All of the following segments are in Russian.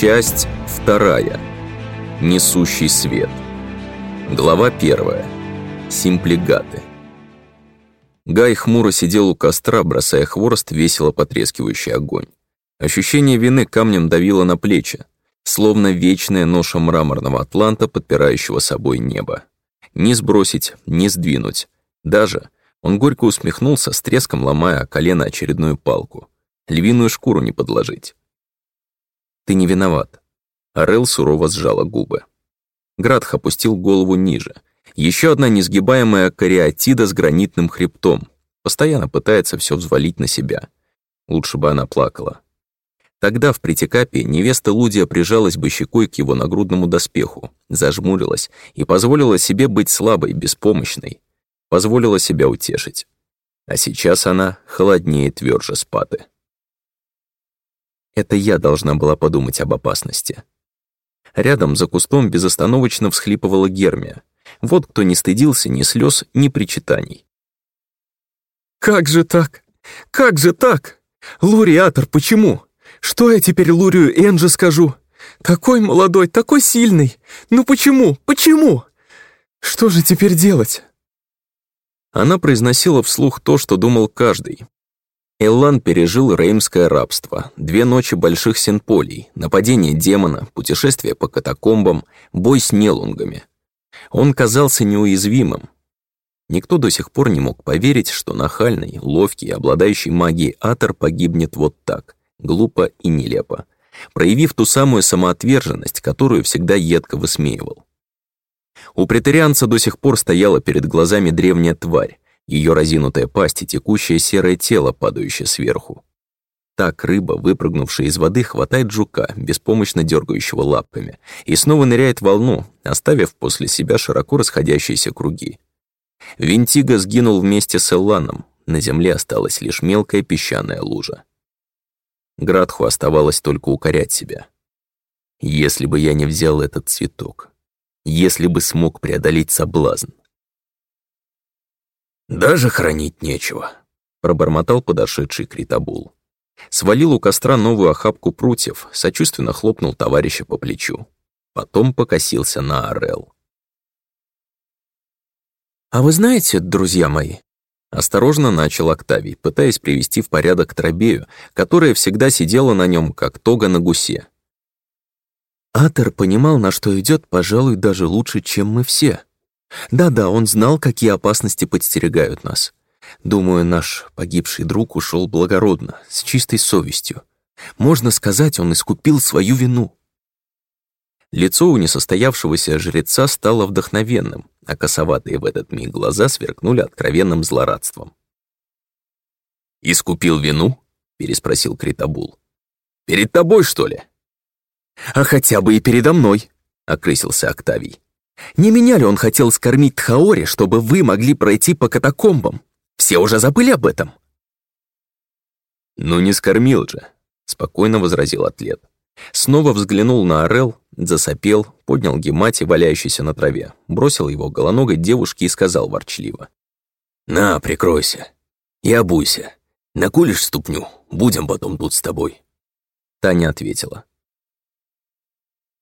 Часть вторая. Несущий свет. Глава первая. Симплигаты. Гай хмуро сидел у костра, бросая хворост, весело потрескивающий огонь. Ощущение вины камнем давило на плечи, словно вечная ноша мраморного атланта, подпирающего собой небо. Ни сбросить, ни сдвинуть. Даже он горько усмехнулся, с треском ломая колено очередную палку. Львиную шкуру не подложить. Ты не виноват. Орел сурово сжала губы. Градх опустил голову ниже. Еще одна несгибаемая кариатида с гранитным хребтом. Постоянно пытается все взвалить на себя. Лучше бы она плакала. Тогда в притекапе невеста Лудия прижалась бы щекой к его нагрудному доспеху, зажмурилась и позволила себе быть слабой, беспомощной. Позволила себя утешить. А сейчас она холоднее тверже спаты. Это я должна была подумать об опасности. Рядом за кустом безостановочно всхлипывала Гермия. Вот кто не стыдился ни слез, ни причитаний. «Как же так? Как же так? Луриатор, почему? Что я теперь Лурию Энджи скажу? Такой молодой, такой сильный. Ну почему? Почему? Что же теперь делать?» Она произносила вслух то, что думал каждый, Эллан пережил реймское рабство, две ночи больших синполей, нападение демона, путешествие по катакомбам, бой с нелунгами. Он казался неуязвимым. Никто до сих пор не мог поверить, что нахальный, ловкий, обладающий магией Атор погибнет вот так, глупо и нелепо, проявив ту самую самоотверженность, которую всегда едко высмеивал. У претарианца до сих пор стояла перед глазами древняя тварь, ее разинутая пасть и текущее серое тело, падающее сверху. Так рыба, выпрыгнувшая из воды, хватает жука, беспомощно дергающего лапками, и снова ныряет в волну, оставив после себя широко расходящиеся круги. Винтига сгинул вместе с Элланом, на земле осталась лишь мелкая песчаная лужа. Градху оставалось только укорять себя. Если бы я не взял этот цветок, если бы смог преодолеть соблазн, «Даже хранить нечего», — пробормотал подошедший Критабул. Свалил у костра новую охапку прутьев, сочувственно хлопнул товарища по плечу. Потом покосился на Орел. «А вы знаете, друзья мои?» Осторожно начал Октавий, пытаясь привести в порядок Трабею, которая всегда сидела на нем, как тога на гусе. Атер понимал, на что идет, пожалуй, даже лучше, чем мы все. Да-да, он знал, какие опасности подстерегают нас. Думаю, наш погибший друг ушел благородно, с чистой совестью. Можно сказать, он искупил свою вину. Лицо у несостоявшегося жреца стало вдохновенным, а косоватые в этот миг глаза сверкнули откровенным злорадством. «Искупил вину?» — переспросил Критабул. «Перед тобой, что ли?» «А хотя бы и передо мной», — окрысился Октавий. Не меня ли он хотел скормить Тхаори, чтобы вы могли пройти по катакомбам? Все уже забыли об этом?» «Ну не скормил же», — спокойно возразил атлет. Снова взглянул на Орел, засопел, поднял гемати, валяющийся на траве, бросил его голоногой девушке и сказал ворчливо. «На, прикройся и обуйся. Накулишь ступню, будем потом тут с тобой». Таня ответила.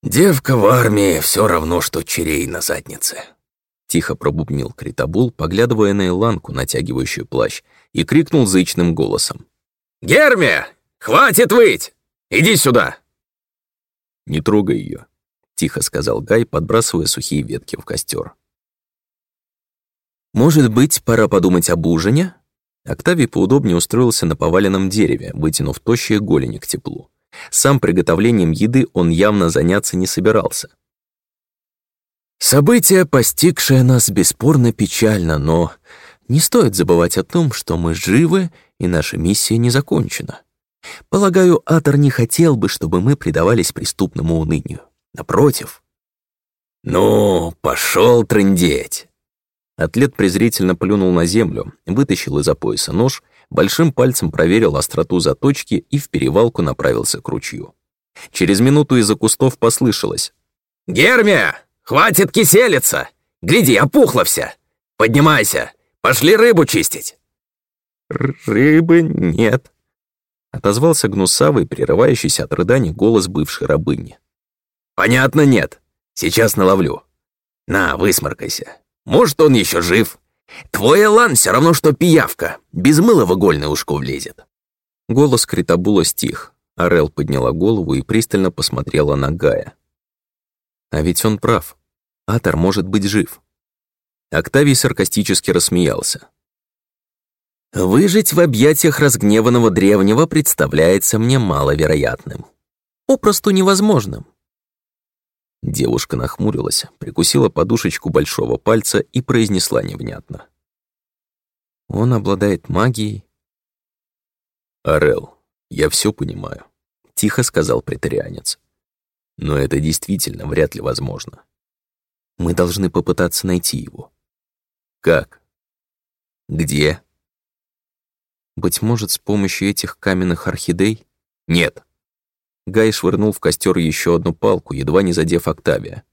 «Девка в армии все равно, что черей на заднице», — тихо пробубнил Критабул, поглядывая на Иланку, натягивающую плащ, и крикнул зычным голосом. «Гермия, хватит выть! Иди сюда!» «Не трогай ее», — тихо сказал Гай, подбрасывая сухие ветки в костер. «Может быть, пора подумать об ужине?» Октавий поудобнее устроился на поваленном дереве, вытянув тощие голени к теплу. Сам приготовлением еды он явно заняться не собирался. Событие, постигшее нас, бесспорно печально, но не стоит забывать о том, что мы живы, и наша миссия не закончена. Полагаю, Атор не хотел бы, чтобы мы предавались преступному унынию. Напротив. «Ну, пошел трындеть!» Атлет презрительно плюнул на землю, вытащил из-за пояса нож большим пальцем проверил остроту заточки и в перевалку направился к ручью. Через минуту из-за кустов послышалось. «Гермия, хватит киселиться! Гляди, опухла вся! Поднимайся, пошли рыбу чистить!» «Рыбы нет». Отозвался гнусавый, прерывающийся от рыданий голос бывшей рабыни. «Понятно, нет. Сейчас наловлю. На, высморкайся. Может, он еще жив. Твой Элан все равно, что пиявка. Без мыла в игольное ушко влезет». Голос Критабула стих. Арел подняла голову и пристально посмотрела на Гая. А ведь он прав. Атор может быть жив. Октавий саркастически рассмеялся. Выжить в объятиях разгневанного древнего представляется мне маловероятным. Попросту невозможным. Девушка нахмурилась, прикусила подушечку большого пальца и произнесла невнятно. Он обладает магией. «Орел, я все понимаю», — тихо сказал претарианец. «Но это действительно вряд ли возможно. Мы должны попытаться найти его». «Как? Где?» Быть может, с помощью этих каменных орхидей? Нет. Гай швырнул в костер еще одну палку, едва не задев Октавия.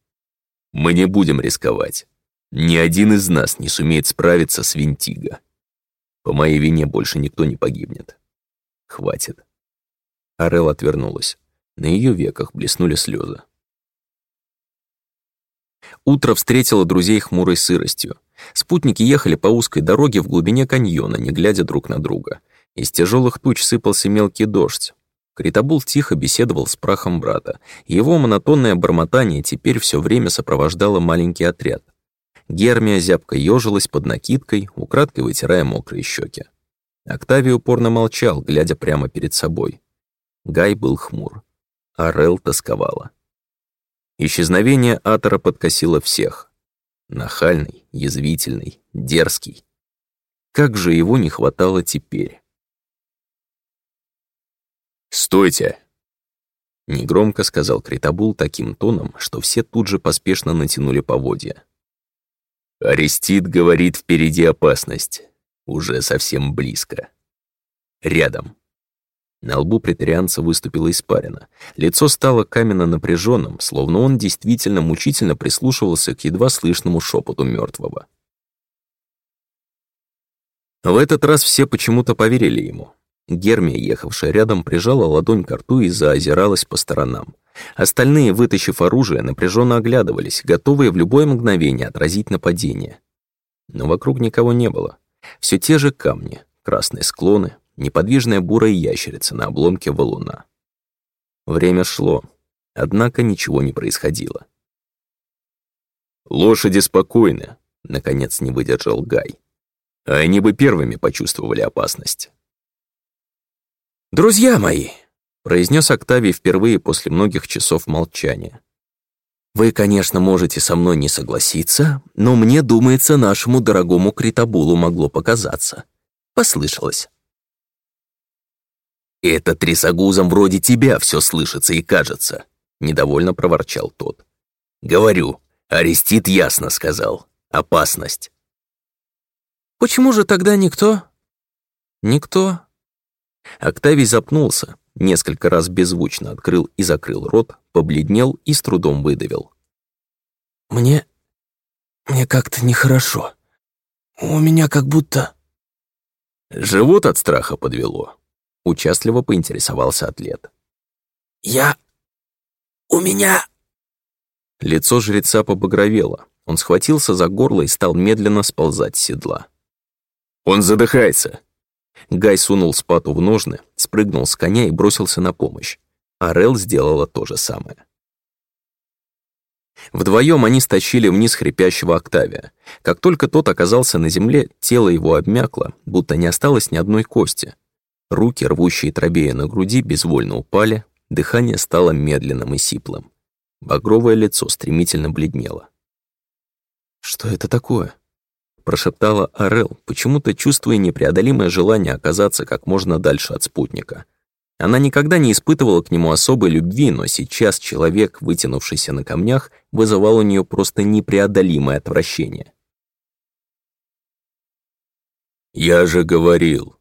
Мы не будем рисковать. Ни один из нас не сумеет справиться с Винтиго. По моей вине больше никто не погибнет. Хватит. Арел отвернулась. На ее веках блеснули слезы. Утро встретило друзей хмурой сыростью. Спутники ехали по узкой дороге в глубине каньона, не глядя друг на друга. Из тяжелых туч сыпался мелкий дождь. Критабул тихо беседовал с прахом брата. Его монотонное бормотание теперь все время сопровождало маленький отряд. Гермия зябко ежилась под накидкой, украдкой вытирая мокрые щеки. Октавий упорно молчал, глядя прямо перед собой. Гай был хмур. а Рел тосковала. Исчезновение Атора подкосило всех. Нахальный, язвительный, дерзкий. Как же его не хватало теперь? «Стойте!» Негромко сказал Критабул таким тоном, что все тут же поспешно натянули поводья. Арестит говорит, впереди опасность. Уже совсем близко. Рядом. На лбу претарианца выступила испарина. Лицо стало каменно напряженным, словно он действительно мучительно прислушивался к едва слышному шепоту мертвого. В этот раз все почему-то поверили ему. Гермия, ехавшая рядом, прижала ладонь к рту и заозиралась по сторонам. Остальные, вытащив оружие, напряженно оглядывались, готовые в любое мгновение отразить нападение. Но вокруг никого не было. Все те же камни, красные склоны, неподвижная бурая ящерица на обломке валуна. Время шло, однако ничего не происходило. «Лошади спокойны», — наконец не выдержал Гай. А они бы первыми почувствовали опасность. «Друзья мои», — произнес Октавий впервые после многих часов молчания. «Вы, конечно, можете со мной не согласиться, но мне, думается, нашему дорогому Критабулу могло показаться. Послышалось. «Это трясогузом вроде тебя все слышится и кажется», — недовольно проворчал тот. «Говорю, Арестит ясно сказал. Опасность». «Почему же тогда никто?» «Никто». Октавий запнулся, несколько раз беззвучно открыл и закрыл рот, побледнел и с трудом выдавил. «Мне... мне как-то нехорошо. У меня как будто...» Живот от страха подвело. Участливо поинтересовался атлет. «Я... у меня...» Лицо жреца побагровело. Он схватился за горло и стал медленно сползать с седла. «Он задыхается!» Гай сунул спату в ножны, спрыгнул с коня и бросился на помощь. Арел сделала то же самое. Вдвоем они стащили вниз хрипящего Октавия. Как только тот оказался на земле, тело его обмякло, будто не осталось ни одной кости. Руки, рвущие тробея на груди, безвольно упали, дыхание стало медленным и сиплым. Багровое лицо стремительно бледнело. «Что это такое?» Прошептала Орел, почему-то чувствуя непреодолимое желание оказаться как можно дальше от спутника. Она никогда не испытывала к нему особой любви, но сейчас человек, вытянувшийся на камнях, вызывал у нее просто непреодолимое отвращение. «Я же говорил»,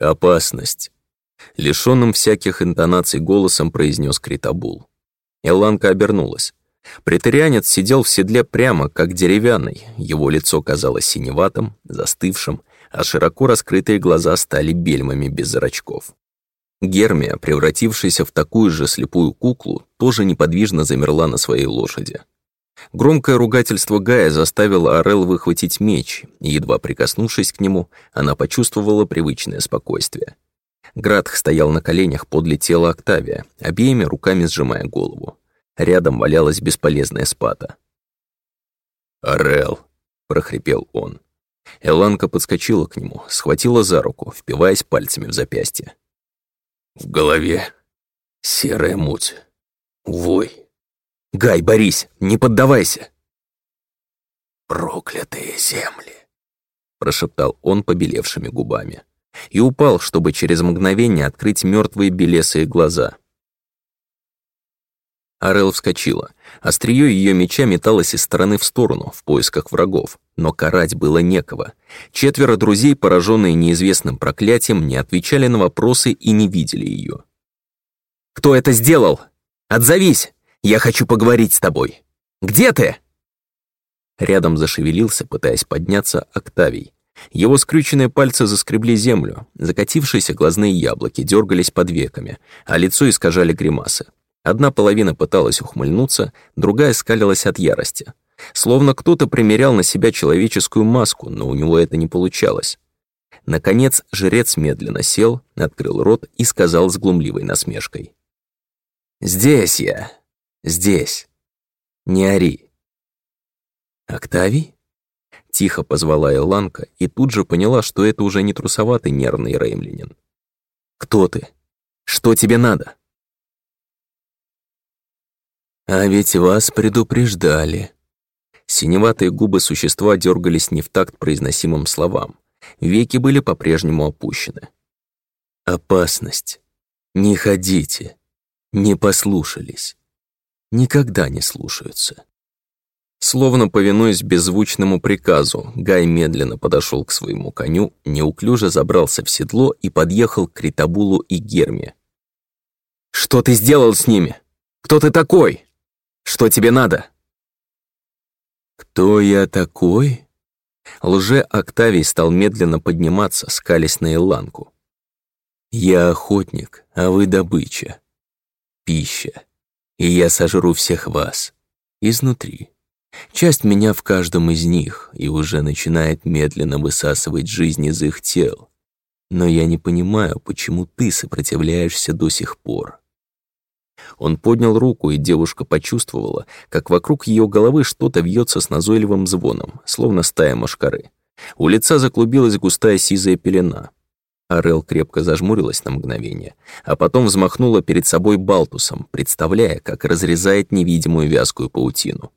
«Опасность!» Лишенным всяких интонаций голосом произнес Критабул. Эланка обернулась. Претарианец сидел в седле прямо, как деревянный. Его лицо казалось синеватым, застывшим, а широко раскрытые глаза стали бельмами без зрачков. Гермия, превратившаяся в такую же слепую куклу, тоже неподвижно замерла на своей лошади. Громкое ругательство Гая заставило Орел выхватить меч, и, едва прикоснувшись к нему, она почувствовала привычное спокойствие. Градх стоял на коленях подле тела Октавия, обеими руками сжимая голову. Рядом валялась бесполезная спата. «Орел!» — прохрипел он. Эланка подскочила к нему, схватила за руку, впиваясь пальцами в запястье. В голове серая муть. Вой. «Гай, Борис, не поддавайся!» «Проклятые земли!» прошептал он побелевшими губами. И упал, чтобы через мгновение открыть мертвые белесые глаза. Арел вскочила. Острие ее меча металось из стороны в сторону, в поисках врагов. Но карать было некого. Четверо друзей, пораженные неизвестным проклятием, не отвечали на вопросы и не видели ее. «Кто это сделал? Отзовись! Я хочу поговорить с тобой! Где ты?» Рядом зашевелился, пытаясь подняться, Октавий. Его скрюченные пальцы заскребли землю, закатившиеся глазные яблоки дергались под веками, а лицо искажали гримасы. Одна половина пыталась ухмыльнуться, другая скалилась от ярости. Словно кто-то примерял на себя человеческую маску, но у него это не получалось. Наконец, жрец медленно сел, открыл рот и сказал с глумливой насмешкой. «Здесь я. Здесь. Не ори». «Октавий?» Тихо позвала Эланка и тут же поняла, что это уже не трусоватый нервный реймлинин. «Кто ты? Что тебе надо?» «А ведь вас предупреждали». Синеватые губы существа дергались не в такт произносимым словам. Веки были по-прежнему опущены. «Опасность. Не ходите. Не послушались. Никогда не слушаются». Словно повинуясь беззвучному приказу, Гай медленно подошел к своему коню, неуклюже забрался в седло и подъехал к Критабулу и Герме. «Что ты сделал с ними? Кто ты такой?» Что тебе надо?» «Кто я такой?» Лже-Октавий стал медленно подниматься, скались на Иланку. «Я охотник, а вы добыча. Пища. И я сожру всех вас. Изнутри. Часть меня в каждом из них и уже начинает медленно высасывать жизнь из их тел. Но я не понимаю, почему ты сопротивляешься до сих пор. Он поднял руку, и девушка почувствовала, как вокруг ее головы что-то вьется с назойливым звоном, словно стая мошкары. У лица заклубилась густая сизая пелена. Арел крепко зажмурилась на мгновение, а потом взмахнула перед собой балтусом, представляя, как разрезает невидимую вязкую паутину.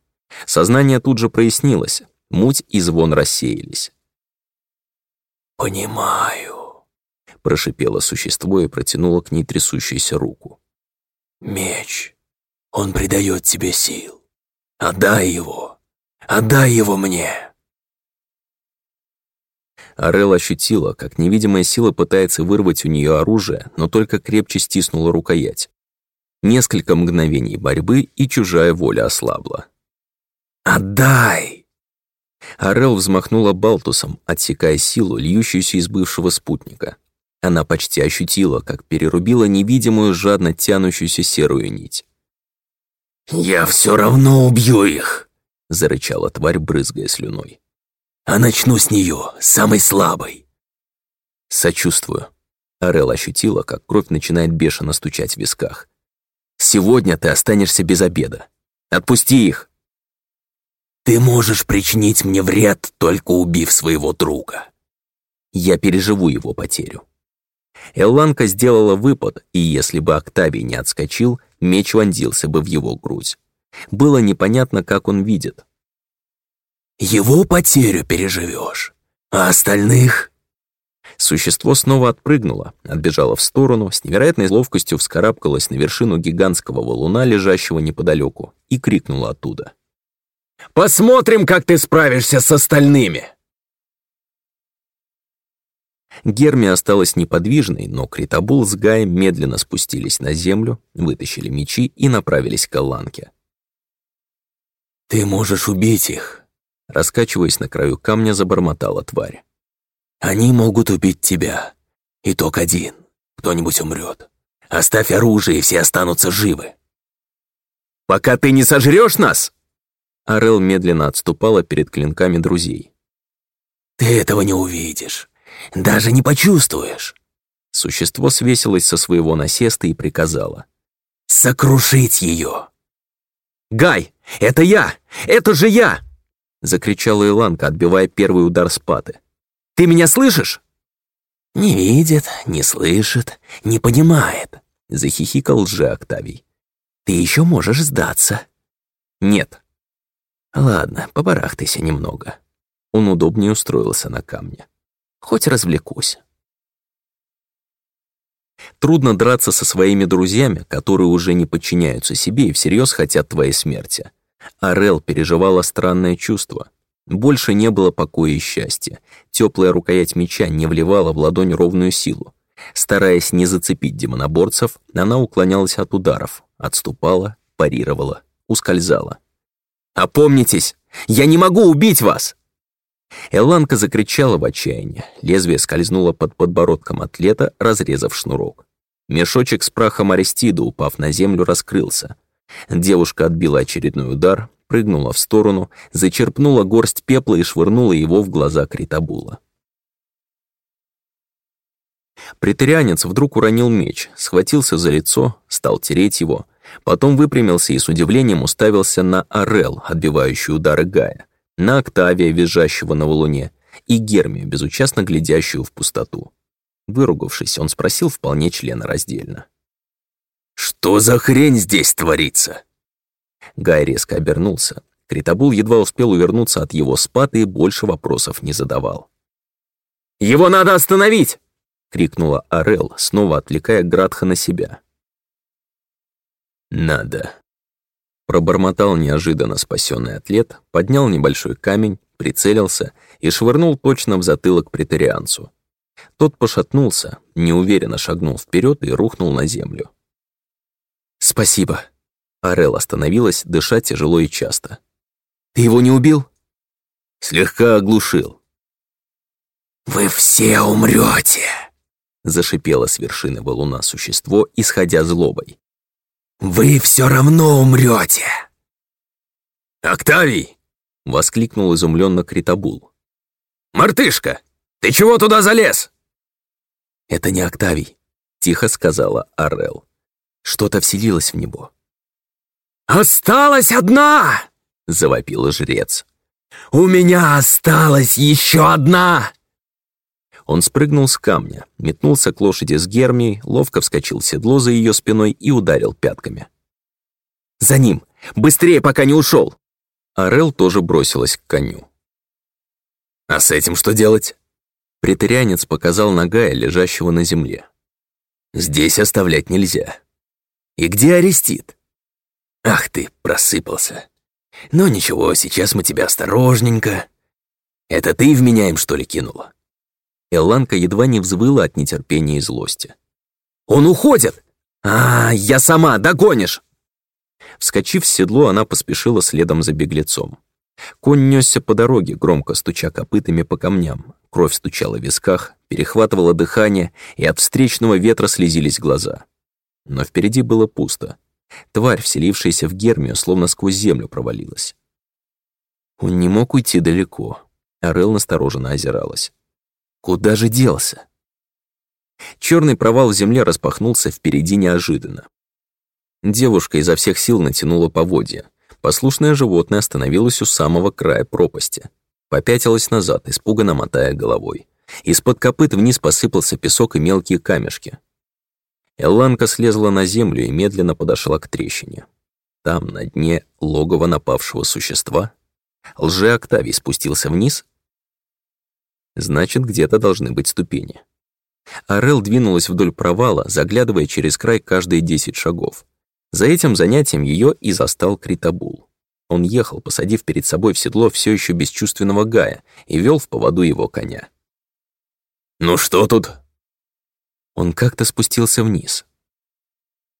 Сознание тут же прояснилось, муть и звон рассеялись. «Понимаю», — прошипело существо и протянуло к ней трясущуюся руку. Меч. Он придает тебе сил. Отдай его. Отдай его мне. Арел ощутила, как невидимая сила пытается вырвать у нее оружие, но только крепче стиснула рукоять. Несколько мгновений борьбы, и чужая воля ослабла. «Отдай!» Арел взмахнула балтусом, отсекая силу, льющуюся из бывшего спутника. Она почти ощутила, как перерубила невидимую, жадно тянущуюся серую нить. «Я все равно убью их!» — зарычала тварь, брызгая слюной. «А начну с нее, самой слабой!» «Сочувствую». Орел ощутила, как кровь начинает бешено стучать в висках. «Сегодня ты останешься без обеда. Отпусти их!» «Ты можешь причинить мне вред, только убив своего друга». «Я переживу его потерю». Элланка сделала выпад, и если бы Октавий не отскочил, меч вонзился бы в его грудь. Было непонятно, как он видит. «Его потерю переживешь, а остальных...» Существо снова отпрыгнуло, отбежало в сторону, с невероятной ловкостью вскарабкалось на вершину гигантского валуна, лежащего неподалеку, и крикнуло оттуда. «Посмотрим, как ты справишься с остальными!» Герми осталась неподвижной, но Критабул с Гаем медленно спустились на землю, вытащили мечи и направились к Алланке. «Ты можешь убить их», — раскачиваясь на краю камня, забормотала тварь. «Они могут убить тебя. Итог один. Кто-нибудь умрет. Оставь оружие, и все останутся живы. Пока ты не сожрешь нас!» Орел медленно отступала перед клинками друзей. «Ты этого не увидишь, даже не почувствуешь». Существо свесилось со своего насеста и приказало. «Сокрушить ее!» «Гай, это я! Это же я!» Закричала Иланка, отбивая первый удар с паты. «Ты меня слышишь?» «Не видит, не слышит, не понимает», — захихикал лже Октавий. «Ты еще можешь сдаться». «Нет». «Ладно, побарахтайся немного». Он удобнее устроился на камне. «Хоть развлекусь». Трудно драться со своими друзьями, которые уже не подчиняются себе и всерьез хотят твоей смерти. Арел переживала странное чувство. Больше не было покоя и счастья. Теплая рукоять меча не вливала в ладонь ровную силу. Стараясь не зацепить демоноборцев, она уклонялась от ударов, отступала, парировала, ускользала. «Опомнитесь! Я не могу убить вас!» Эланка закричала в отчаянии. Лезвие скользнуло под подбородком атлета, разрезав шнурок. Мешочек с прахом Аристида, упав на землю, раскрылся. Девушка отбила очередной удар, прыгнула в сторону, зачерпнула горсть пепла и швырнула его в глаза Критабула. Притерянец вдруг уронил меч, схватился за лицо, стал тереть его, потом выпрямился и с удивлением уставился на Орел, отбивающую удары Гая, на Октавия, визжащего на валуне, и Гермию, безучастно глядящую в пустоту. Выругавшись, он спросил вполне членораздельно. «Что за хрень здесь творится?» Гай резко обернулся. Критабул едва успел увернуться от его спаты и больше вопросов не задавал. «Его надо остановить!» — крикнула Орел, снова отвлекая Градха на себя. «Надо». Пробормотал неожиданно спасенный атлет, поднял небольшой камень, прицелился и швырнул точно в затылок претарианцу. Тот пошатнулся, неуверенно шагнул вперед и рухнул на землю. «Спасибо». Арел остановилась, дыша тяжело и часто. «Ты его не убил?» «Слегка оглушил». «Вы все умрете!» Зашипело с вершины валуна существо, исходя злобой. «Вы все равно умрете!» «Октавий!» — воскликнул изумленно Критабул. «Мартышка, ты чего туда залез?» «Это не Октавий», — тихо сказала Арел. Что-то вселилось в него. «Осталась одна!» — завопил жрец. «У меня осталась еще одна!» Он спрыгнул с камня, метнулся к лошади с Гермией, ловко вскочил в седло за ее спиной и ударил пятками. «За ним! Быстрее, пока не ушел!» Арел тоже бросилась к коню. «А с этим что делать?» Претарианец показал Нагая, лежащего на земле. «Здесь оставлять нельзя. И где Арестит? Ах ты, просыпался. Но ничего, сейчас мы тебя осторожненько. Это ты в меня им, что ли, кинула? Элланка едва не взвыла от нетерпения и злости. «Он уходит! А, я сама, догонишь!» Вскочив с седло, она поспешила следом за беглецом. Конь несся по дороге, громко стуча копытами по камням. Кровь стучала в висках, перехватывала дыхание, и от встречного ветра слезились глаза. Но впереди было пусто. Тварь, вселившаяся в Гермию, словно сквозь землю провалилась. Он не мог уйти далеко. Орел настороженно озиралась. Куда же делся? Черный провал в земле распахнулся впереди неожиданно. Девушка изо всех сил натянула поводья. Послушное животное остановилось у самого края пропасти. Попятилось назад, испуганно мотая головой. Из-под копыт вниз посыпался песок и мелкие камешки. Элланка слезла на землю и медленно подошла к трещине. Там, на дне логова напавшего существа, лже-Октавий спустился вниз. Значит, где-то должны быть ступени. Арел двинулась вдоль провала, заглядывая через край каждые десять шагов. За этим занятием ее и застал Критабул. Он ехал, посадив перед собой в седло все еще бесчувственного Гая, и вел в поводу его коня. «Ну что тут?» Он как-то спустился вниз.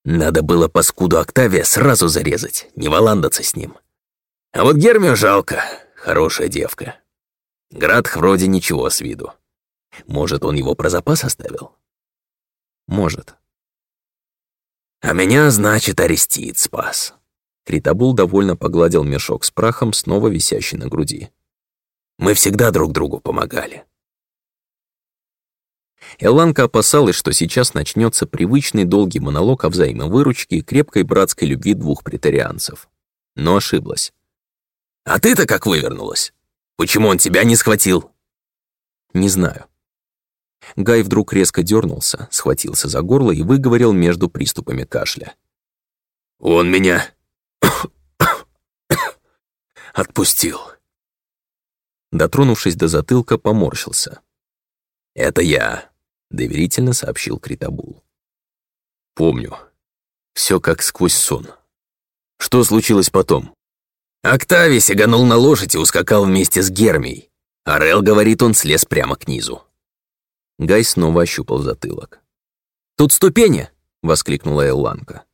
Надо было паскуду Октавия сразу зарезать, не валандаться с ним. А вот Гермию жалко, хорошая девка. Градх вроде ничего с виду. Может, он его про запас оставил? Может. А меня, значит, Арестит спас. Критабул довольно погладил мешок с прахом, снова висящий на груди. Мы всегда друг другу помогали. Эланка опасалась, что сейчас начнется привычный долгий монолог о взаимовыручке и крепкой братской любви двух претарианцев. Но ошиблась. «А ты-то как вывернулась? Почему он тебя не схватил?» «Не знаю». Гай вдруг резко дернулся, схватился за горло и выговорил между приступами кашля. «Он меня отпустил». Дотронувшись до затылка, поморщился. «Это я», — доверительно сообщил Критабул. «Помню. Все как сквозь сон. Что случилось потом?» Октавий сиганул на лошадь и ускакал вместе с Гермией. Арел говорит, он слез прямо к низу. Гай снова ощупал затылок. «Тут ступени!» — воскликнула Элланка.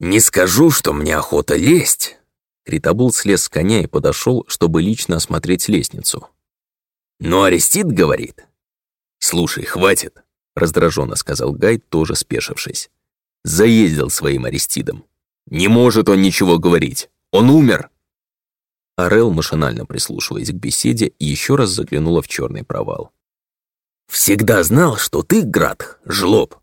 «Не скажу, что мне охота лезть!» Критабул слез с коня и подошел, чтобы лично осмотреть лестницу. «Но Арестит говорит, «Слушай, хватит», — раздраженно сказал Гай, тоже спешившись. «Заездил своим Аристидом. Не может он ничего говорить. Он умер». Арел, машинально прислушиваясь к беседе, еще раз заглянула в черный провал. «Всегда знал, что ты, Град, жлоб.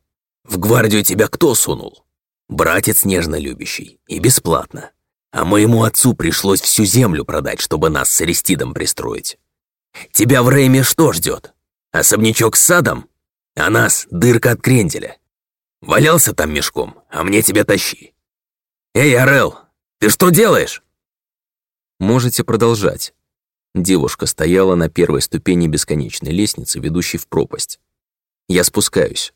В гвардию тебя кто сунул? Братец нежно любящий. И бесплатно. А моему отцу пришлось всю землю продать, чтобы нас с Аристидом пристроить. Тебя в Рейме что ждет? Особнячок с садом? А нас дырка от кренделя. Валялся там мешком, а мне тебя тащи. Эй, Орел, ты что делаешь? Можете продолжать. Девушка стояла на первой ступени бесконечной лестницы, ведущей в пропасть. Я спускаюсь.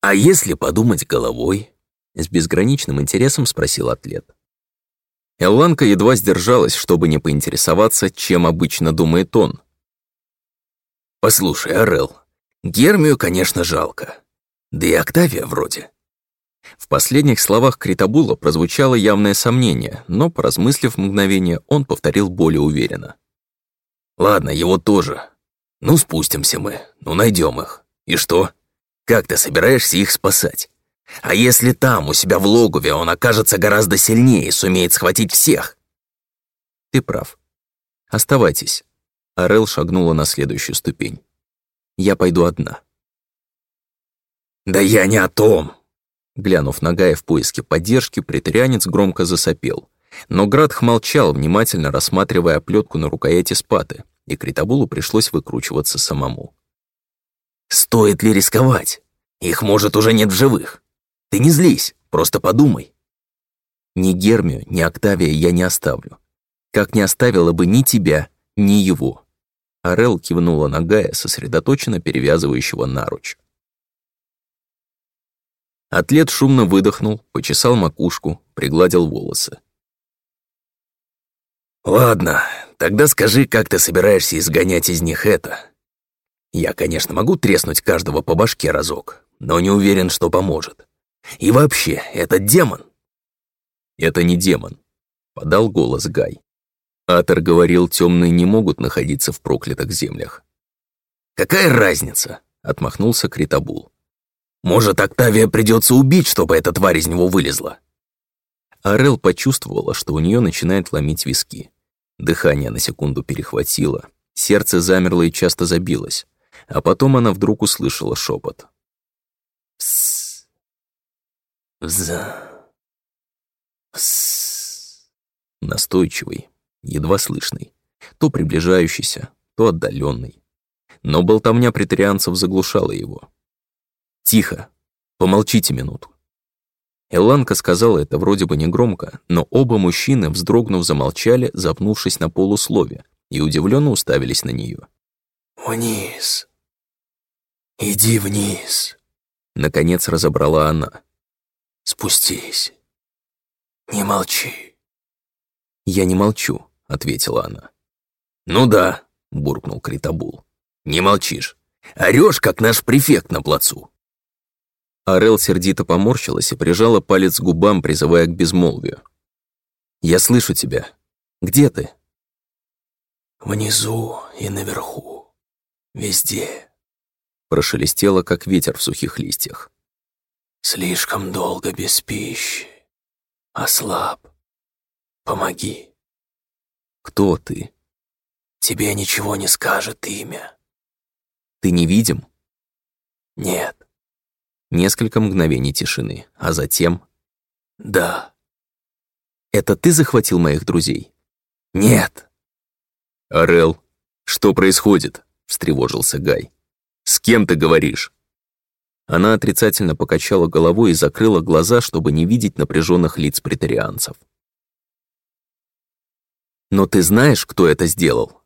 А если подумать головой? С безграничным интересом спросил атлет. Элланка едва сдержалась, чтобы не поинтересоваться, чем обычно думает он, «Послушай, Орел, Гермию, конечно, жалко. Да и Октавия вроде». В последних словах Критабула прозвучало явное сомнение, но, поразмыслив мгновение, он повторил более уверенно. «Ладно, его тоже. Ну, спустимся мы, ну, найдем их. И что? Как ты собираешься их спасать? А если там, у себя в логове, он окажется гораздо сильнее и сумеет схватить всех?» «Ты прав. Оставайтесь. Арел шагнула на следующую ступень. «Я пойду одна». «Да я не о том!» Глянув на Гая в поиске поддержки, претарианец громко засопел. Но Градх молчал, внимательно рассматривая оплетку на рукояти спаты, и Критабулу пришлось выкручиваться самому. «Стоит ли рисковать? Их, может, уже нет в живых. Ты не злись, просто подумай». Ни Гермию, ни Октавия я не оставлю. Как не оставила бы ни тебя, ни его. Арел кивнула на Гая, сосредоточенно перевязывающего наруч. Атлет шумно выдохнул, почесал макушку, пригладил волосы. «Ладно, тогда скажи, как ты собираешься изгонять из них это? Я, конечно, могу треснуть каждого по башке разок, но не уверен, что поможет. И вообще, этот демон?» «Это не демон», — подал голос Гай. Атор говорил, темные не могут находиться в проклятых землях. «Какая разница?» — отмахнулся Критабул. «Может, Октавия придется убить, чтобы эта тварь из него вылезла?» Арел почувствовала, что у нее начинает ломить виски. Дыхание на секунду перехватило, сердце замерло и часто забилось, а потом она вдруг услышала шепот. «Псс! Вза! Псс!» Настойчивый, едва слышный, то приближающийся, то отдаленный. Но болтовня претарианцев заглушала его. «Тихо! Помолчите минуту!» Эланка сказала это вроде бы негромко, но оба мужчины, вздрогнув, замолчали, запнувшись на полуслове, и удивленно уставились на нее. «Вниз! Иди вниз!» Наконец разобрала она. «Спустись! Не молчи!» «Я не молчу», ответила она. «Ну да», — буркнул Критабул. «Не молчишь. Орёшь, как наш префект на плацу». Орел сердито поморщилась и прижала палец к губам, призывая к безмолвию. «Я слышу тебя. Где ты?» «Внизу и наверху. Везде. Прошелестело, как ветер в сухих листьях. «Слишком долго без пищи. Ослаб. Помоги». «Кто ты?» «Тебе ничего не скажет имя». «Ты невидим?» «Нет». Несколько мгновений тишины, а затем... «Да». «Это ты захватил моих друзей?» «Нет». «Орел, что происходит?» — встревожился Гай. «С кем ты говоришь?» Она отрицательно покачала головой и закрыла глаза, чтобы не видеть напряженных лиц претарианцев. «Но ты знаешь, кто это сделал?»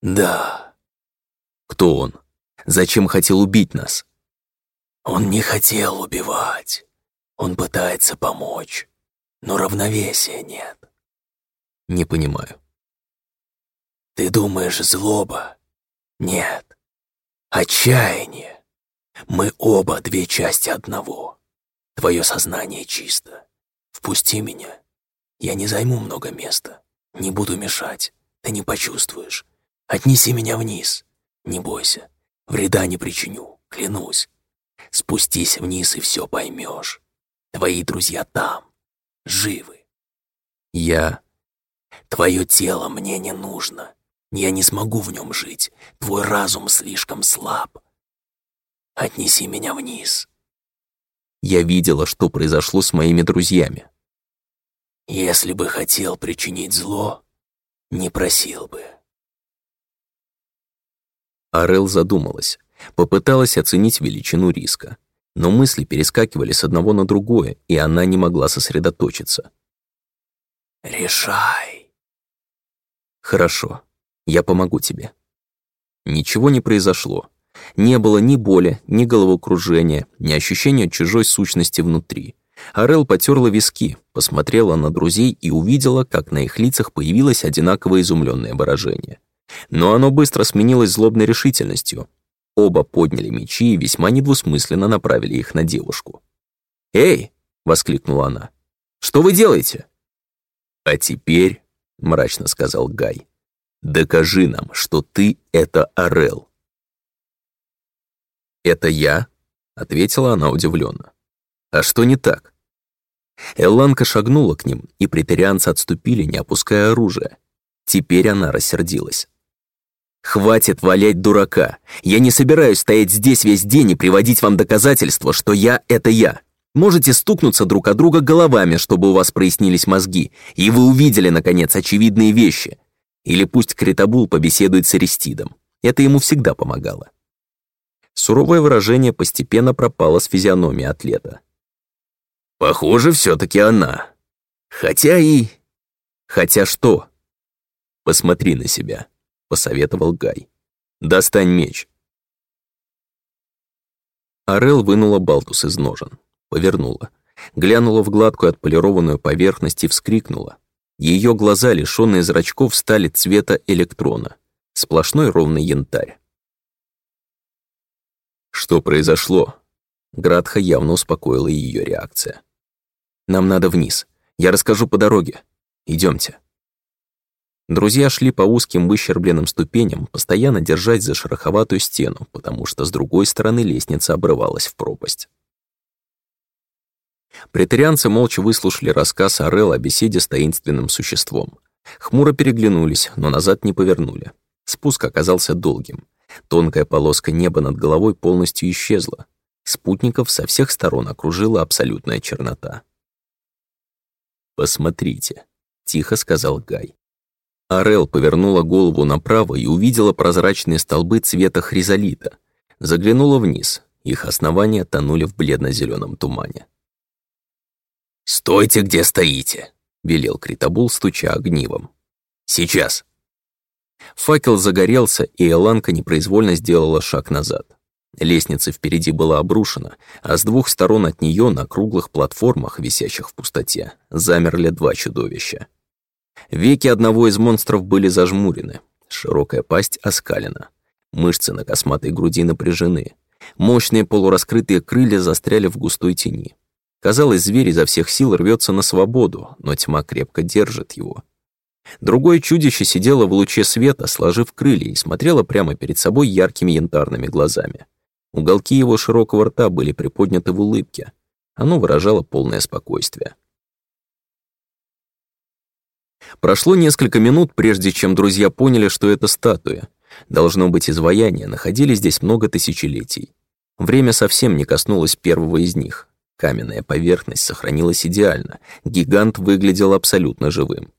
«Да». «Кто он? Зачем хотел убить нас?» «Он не хотел убивать. Он пытается помочь, но равновесия нет». «Не понимаю». «Ты думаешь, злоба?» «Нет. Отчаяние. Мы оба две части одного. Твое сознание чисто. Впусти меня. Я не займу много места. Не буду мешать. Ты не почувствуешь. Отнеси меня вниз. Не бойся. Вреда не причиню. Клянусь. Спустись вниз и все поймешь. Твои друзья там. Живы. Я... Твое тело мне не нужно. Я не смогу в нем жить. Твой разум слишком слаб. Отнеси меня вниз. Я видела, что произошло с моими друзьями. Если бы хотел причинить зло, не просил бы. Арел задумалась, попыталась оценить величину риска. Но мысли перескакивали с одного на другое, и она не могла сосредоточиться. «Решай». «Хорошо, я помогу тебе». Ничего не произошло. Не было ни боли, ни головокружения, ни ощущения чужой сущности внутри. Арел потерла виски, посмотрела на друзей и увидела, как на их лицах появилось одинаково изумленное выражение. Но оно быстро сменилось злобной решительностью. Оба подняли мечи и весьма недвусмысленно направили их на девушку. «Эй!» — воскликнула она. «Что вы делаете?» «А теперь», — мрачно сказал Гай, «докажи нам, что ты — это Орел». «Это я?» — ответила она удивленно. «А что не так?» Элланка шагнула к ним, и претарианцы отступили, не опуская оружия. Теперь она рассердилась. «Хватит валять дурака! Я не собираюсь стоять здесь весь день и приводить вам доказательства, что я — это я. Можете стукнуться друг от друга головами, чтобы у вас прояснились мозги, и вы увидели, наконец, очевидные вещи. Или пусть Критабул побеседует с Аристидом. Это ему всегда помогало». Суровое выражение постепенно пропало с физиономии атлета. «Похоже, все таки она. Хотя и... Хотя что? Посмотри на себя» посоветовал Гай. «Достань меч». Орел вынула балтус из ножен, повернула, глянула в гладкую отполированную поверхность и вскрикнула. Ее глаза, лишенные зрачков, стали цвета электрона. Сплошной ровный янтарь. Что произошло? Градха явно успокоила ее реакция. «Нам надо вниз. Я расскажу по дороге. Идемте. Друзья шли по узким выщербленным ступеням, постоянно держась за шероховатую стену, потому что с другой стороны лестница обрывалась в пропасть. Претарианцы молча выслушали рассказ Орел о беседе с таинственным существом. Хмуро переглянулись, но назад не повернули. Спуск оказался долгим. Тонкая полоска неба над головой полностью исчезла. Спутников со всех сторон окружила абсолютная чернота. «Посмотрите», — тихо сказал Гай. Арел повернула голову направо и увидела прозрачные столбы цвета хризолита. Заглянула вниз. Их основания тонули в бледно-зеленом тумане. «Стойте, где стоите!» — велел Критабул, стуча огнивом. «Сейчас!» Факел загорелся, и Эланка непроизвольно сделала шаг назад. Лестница впереди была обрушена, а с двух сторон от нее на круглых платформах, висящих в пустоте, замерли два чудовища. Веки одного из монстров были зажмурены, широкая пасть оскалена. Мышцы на косматой груди напряжены. Мощные полураскрытые крылья застряли в густой тени. Казалось, зверь изо всех сил рвется на свободу, но тьма крепко держит его. Другое чудище сидело в луче света, сложив крылья, и смотрело прямо перед собой яркими янтарными глазами. Уголки его широкого рта были приподняты в улыбке. Оно выражало полное спокойствие. Прошло несколько минут, прежде чем друзья поняли, что это статуя. Должно быть, изваяния находились здесь много тысячелетий. Время совсем не коснулось первого из них. Каменная поверхность сохранилась идеально, гигант выглядел абсолютно живым.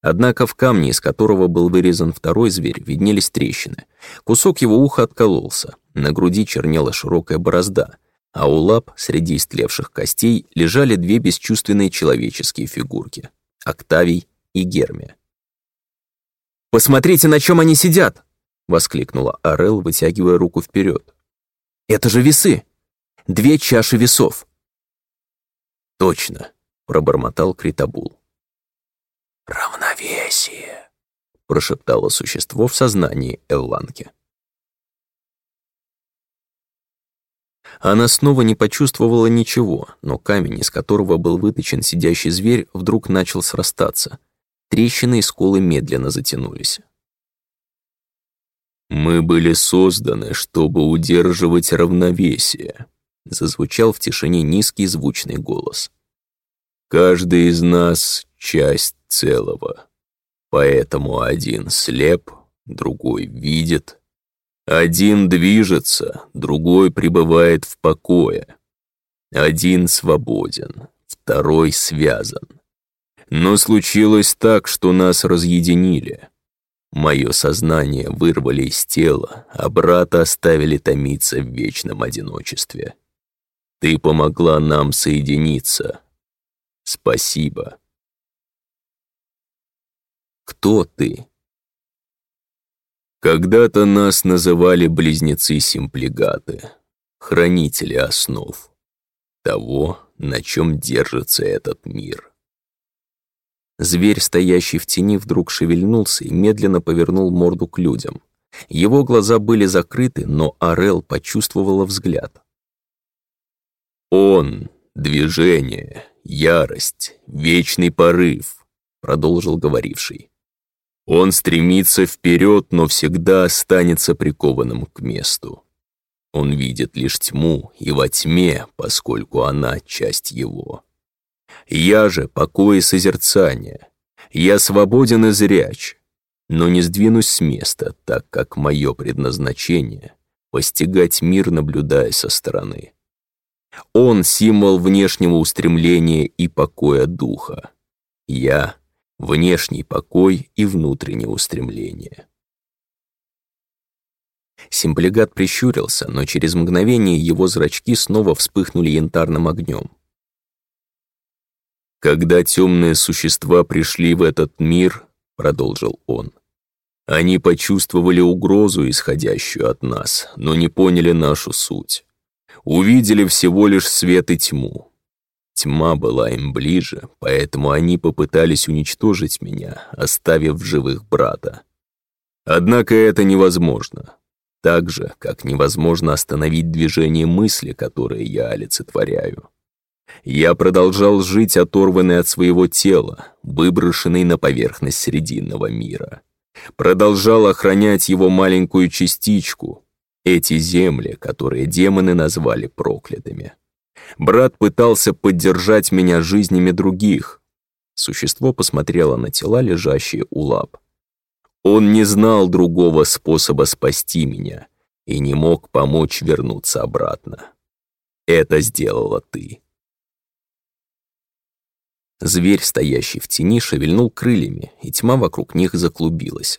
Однако в камне, из которого был вырезан второй зверь, виднелись трещины. Кусок его уха откололся, на груди чернела широкая борозда, а у лап, среди истлевших костей, лежали две бесчувственные человеческие фигурки — Октавий и Гермия. «Посмотрите, на чем они сидят!» — воскликнула Арел, вытягивая руку вперед. «Это же весы! Две чаши весов!» «Точно!» — пробормотал Критабул. «Равновесие!» — прошептало существо в сознании Элланки. Она снова не почувствовала ничего, но камень, из которого был выточен сидящий зверь, вдруг начал срастаться. Трещины и сколы медленно затянулись. «Мы были созданы, чтобы удерживать равновесие», — зазвучал в тишине низкий звучный голос. «Каждый из нас — часть целого, поэтому один слеп, другой видит, один движется, другой пребывает в покое. Один свободен, второй связан. Но случилось так, что нас разъединили. Мое сознание вырвали из тела, а брата оставили томиться в вечном одиночестве. Ты помогла нам соединиться. Спасибо. Кто ты? Когда-то нас называли близнецы-симплигаты, хранители основ, того, на чем держится этот мир. Зверь, стоящий в тени, вдруг шевельнулся и медленно повернул морду к людям. Его глаза были закрыты, но Арел почувствовала взгляд. «Он — движение, ярость, вечный порыв», — продолжил говоривший. Он стремится вперед, но всегда останется прикованным к месту. Он видит лишь тьму и во тьме, поскольку она часть его. Я же покой и созерцание. Я свободен и зряч, но не сдвинусь с места, так как мое предназначение — постигать мир, наблюдая со стороны. Он — символ внешнего устремления и покоя духа. Я внешний покой и внутреннее устремление. Симплегат прищурился, но через мгновение его зрачки снова вспыхнули янтарным огнем. «Когда темные существа пришли в этот мир», — продолжил он, — «они почувствовали угрозу, исходящую от нас, но не поняли нашу суть. Увидели всего лишь свет и тьму, Тьма была им ближе, поэтому они попытались уничтожить меня, оставив в живых брата. Однако это невозможно. Так же, как невозможно остановить движение мысли, которые я олицетворяю. Я продолжал жить оторванный от своего тела, выброшенный на поверхность Срединного мира. Продолжал охранять его маленькую частичку, эти земли, которые демоны назвали проклятыми. Брат пытался поддержать меня жизнями других. Существо посмотрело на тела, лежащие у лап. Он не знал другого способа спасти меня и не мог помочь вернуться обратно. Это сделала ты. Зверь, стоящий в тени, шевельнул крыльями, и тьма вокруг них заклубилась.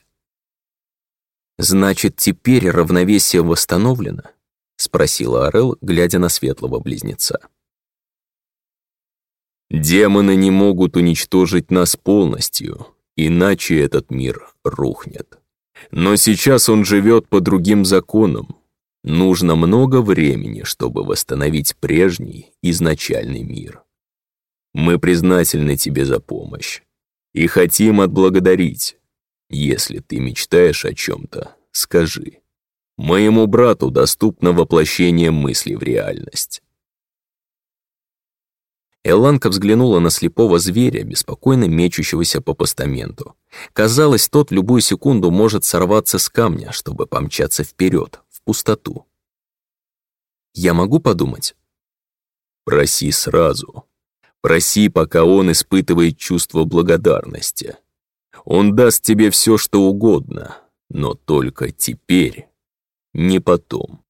«Значит, теперь равновесие восстановлено?» — спросила Орел, глядя на светлого близнеца. «Демоны не могут уничтожить нас полностью, иначе этот мир рухнет. Но сейчас он живет по другим законам. Нужно много времени, чтобы восстановить прежний, изначальный мир. Мы признательны тебе за помощь и хотим отблагодарить. Если ты мечтаешь о чем-то, скажи». Моему брату доступно воплощение мысли в реальность. Элланка взглянула на слепого зверя, беспокойно мечущегося по постаменту. Казалось, тот любую секунду может сорваться с камня, чтобы помчаться вперед, в пустоту. Я могу подумать?» «Проси сразу. Проси, пока он испытывает чувство благодарности. Он даст тебе все, что угодно, но только теперь, не потом».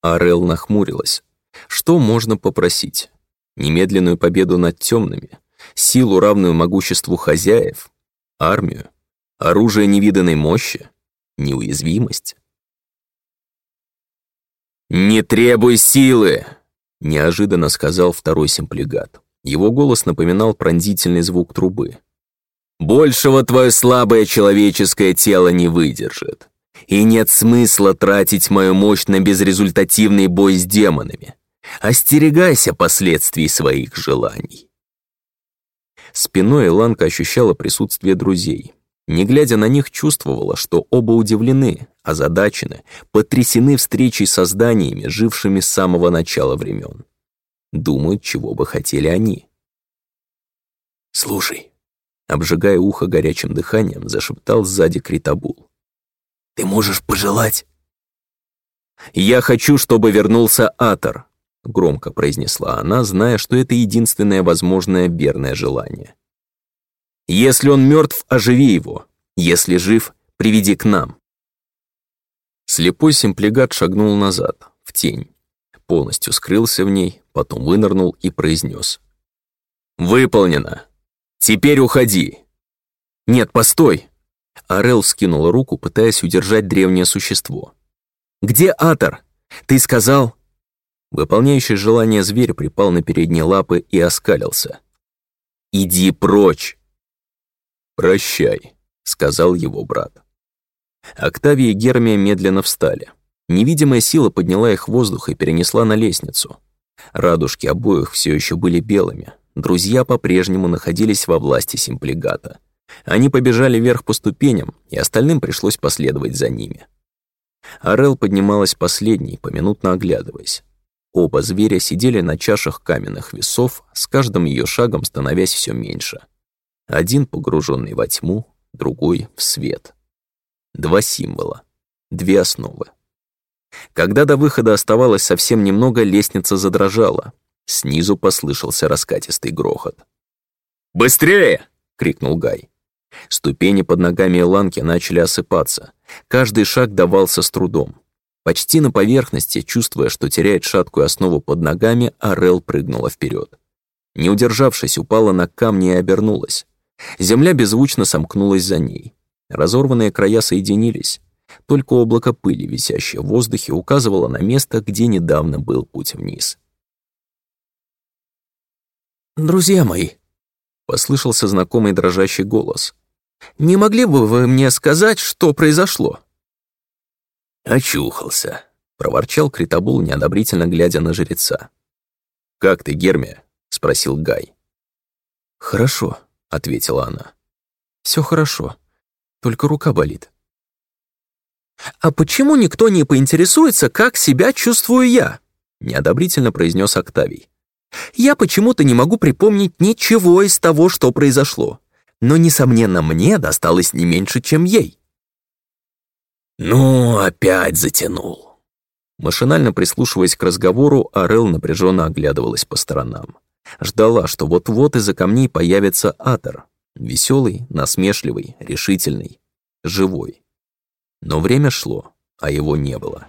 Арел нахмурилась. «Что можно попросить? Немедленную победу над темными? Силу, равную могуществу хозяев? Армию? Оружие невиданной мощи? Неуязвимость?» «Не требуй силы!» — неожиданно сказал второй симплегат. Его голос напоминал пронзительный звук трубы. «Большего твое слабое человеческое тело не выдержит. И нет смысла тратить мою мощь на безрезультативный бой с демонами. Остерегайся последствий своих желаний». Спиной Ланка ощущала присутствие друзей. Не глядя на них, чувствовала, что оба удивлены, озадачены, потрясены встречей со зданиями, жившими с самого начала времен. Думают, чего бы хотели они. «Слушай», — обжигая ухо горячим дыханием, зашептал сзади Критабул. «Ты можешь пожелать?» «Я хочу, чтобы вернулся Атор», — громко произнесла она, зная, что это единственное возможное верное желание. Если он мертв, оживи его. Если жив, приведи к нам. Слепой симплегат шагнул назад, в тень. Полностью скрылся в ней, потом вынырнул и произнес. «Выполнено! Теперь уходи!» «Нет, постой!» Арел скинула руку, пытаясь удержать древнее существо. «Где Атор? Ты сказал...» Выполняющий желание зверь припал на передние лапы и оскалился. «Иди прочь!» «Прощай», — сказал его брат. Октавия и Гермия медленно встали. Невидимая сила подняла их в воздух и перенесла на лестницу. Радужки обоих все еще были белыми. Друзья по-прежнему находились во власти симплегата. Они побежали вверх по ступеням, и остальным пришлось последовать за ними. Орел поднималась последней, поминутно оглядываясь. Оба зверя сидели на чашах каменных весов, с каждым ее шагом становясь все меньше. Один погруженный во тьму, другой — в свет. Два символа, две основы. Когда до выхода оставалось совсем немного, лестница задрожала. Снизу послышался раскатистый грохот. «Быстрее!» — крикнул Гай. Ступени под ногами Эланки начали осыпаться. Каждый шаг давался с трудом. Почти на поверхности, чувствуя, что теряет шаткую основу под ногами, Арел прыгнула вперед. Не удержавшись, упала на камни и обернулась. Земля беззвучно сомкнулась за ней. Разорванные края соединились. Только облако пыли, висящее в воздухе, указывало на место, где недавно был путь вниз. «Друзья мои», — послышался знакомый дрожащий голос, «не могли бы вы мне сказать, что произошло?» «Очухался», — проворчал Критабул, неодобрительно глядя на жреца. «Как ты, Гермия?» — спросил Гай. «Хорошо», ответила она. Все хорошо, только рука болит. «А почему никто не поинтересуется, как себя чувствую я?» неодобрительно произнес Октавий. «Я почему-то не могу припомнить ничего из того, что произошло, но, несомненно, мне досталось не меньше, чем ей». «Ну, опять затянул». Машинально прислушиваясь к разговору, Орел напряженно оглядывалась по сторонам. Ждала, что вот-вот из-за камней появится Атор. Веселый, насмешливый, решительный, живой. Но время шло, а его не было.